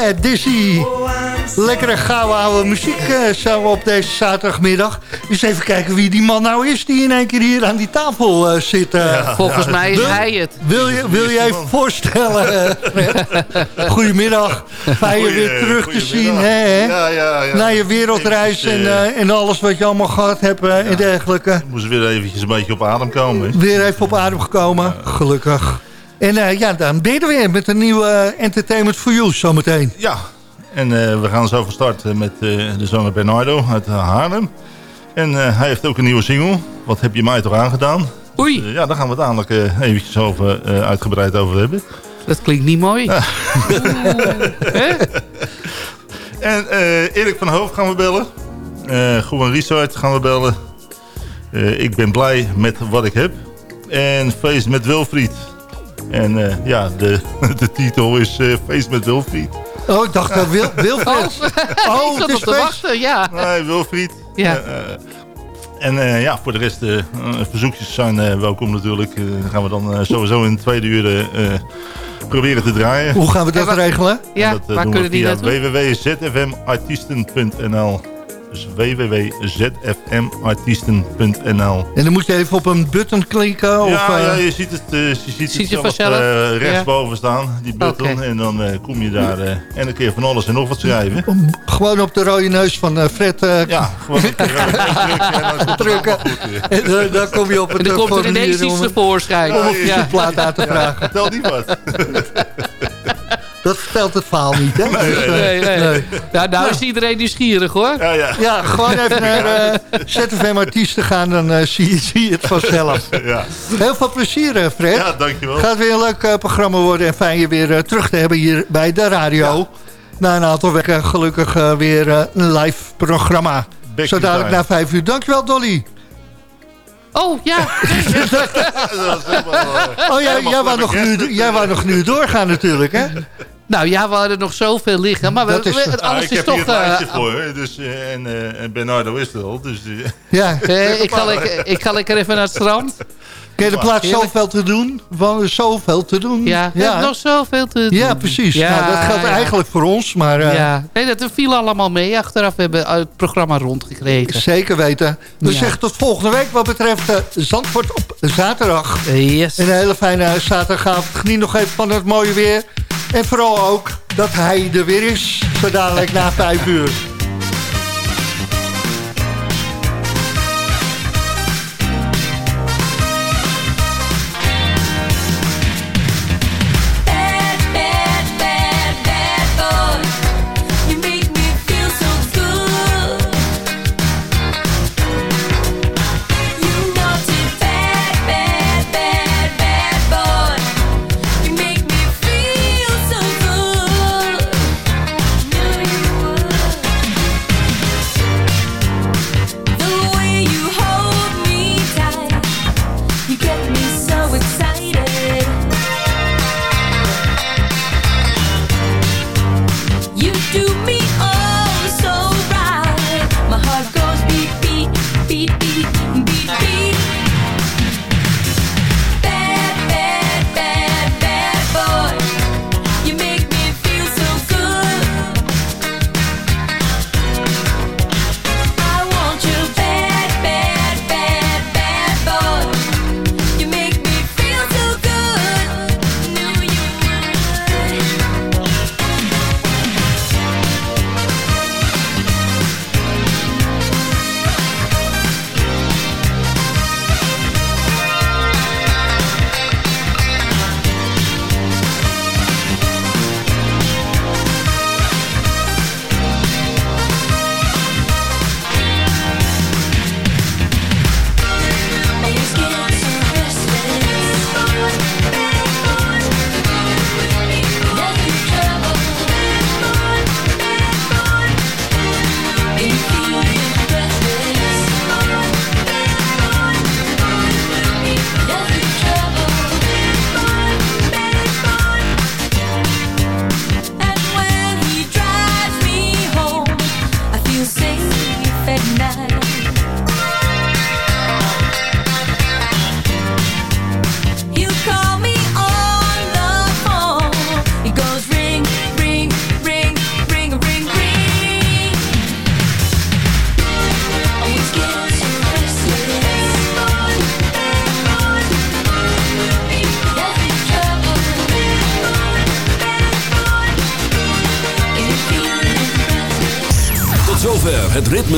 Ja, Dizzy. Lekkere gouden oude muziek uh, zo op deze zaterdagmiddag. Dus even kijken wie die man nou is die in één keer hier aan die tafel uh, zit. Uh. Volgens mij is hij het. Wil je, wil je even voorstellen? Goedemiddag. Fijn je weer terug te zien. Hè? Ja, ja, ja. Na je wereldreis en, en alles wat je allemaal gehad hebt en dergelijke. Moest weer eventjes een beetje op adem komen. Weer even op adem gekomen, gelukkig. En uh, ja, dan ben je weer met een nieuwe Entertainment for You zometeen. Ja, en uh, we gaan zo van start met uh, de zanger Bernardo uit Haarlem. En hij heeft ook een nieuwe single. Wat heb je mij toch aangedaan? Oei. Dus, ja, daar gaan we het dadelijk eventjes over, uitgebreid over hebben. Dat klinkt niet mooi. en Erik van Hoofd gaan we bellen. Gewoon Richard gaan we bellen. ik ben blij met wat ik heb. En Feest met Wilfried. En uh, ja, de, de titel is uh, Feest met Wilfried. Oh, ik dacht uh, Wil, Wilfried. Oh, oh het is te wachten, ja. Nee, Wilfried. Ja. en ja, voor de rest, verzoekjes zijn welkom natuurlijk. Dan gaan we dan sowieso in de tweede uur proberen te draaien. Hoe gaan we dat regelen? Ja, dat, waar kunnen die naartoe? www.zfmartiesten.nl www.zfmartiesten.nl En dan moet je even op een button klikken? Of, ja, ja, je ziet het, uh, je ziet ziet het vanzelf uh, rechtsboven ja. staan, die button. Okay. En dan uh, kom je daar en dan kun je van alles en nog wat schrijven. Gewoon op de rode neus van Fred. ja, gewoon op de rode neus drukken. En dan, dan kom je op het En dan komt er ineens iets tevoorschijn. Om een ja. plaat aan te vragen. Vertel die wat. Dat vertelt het verhaal niet, hè? Nee, nee, nee. nee. Ja, nou is iedereen nieuwsgierig, hoor. Ja, ja. ja gewoon even naar uh, ZFM Artiesten gaan, dan uh, zie, je, zie je het vanzelf. Ja. Heel veel plezier, uh, Fred. Ja, dankjewel. Gaat weer een leuk programma worden en fijn je weer terug te hebben hier bij de radio. Ja. Na een aantal weken gelukkig weer een live programma. Back Zo dadelijk na vijf uur. Dankjewel, Dolly. Oh, ja. oh, ja, jij wou, nog nu, jij wou nog nu doorgaan natuurlijk, hè? Nou ja, we hadden nog zoveel liggen. Maar we, is, we, alles ik is heb toch... hier het uh, voor, dus, uh, en, uh, en Bernardo is er al. Dus, ja. ik, ga lekker, ik ga lekker even naar het strand. Ken de plaats zoveel te doen? Van zoveel te doen. Ja, ja. nog zoveel te doen. Ja, precies. Ja, nou, dat geldt ja. eigenlijk voor ons. Maar, uh, ja. Nee, dat viel allemaal mee achteraf. We hebben het programma rondgekregen. Zeker weten. Dus ja. zeg tot volgende week wat betreft uh, Zandvoort op zaterdag. Yes. Een hele fijne zaterdagavond. Geniet nog even van het mooie weer. En vooral ook dat hij er weer is. Zo dadelijk na vijf uur.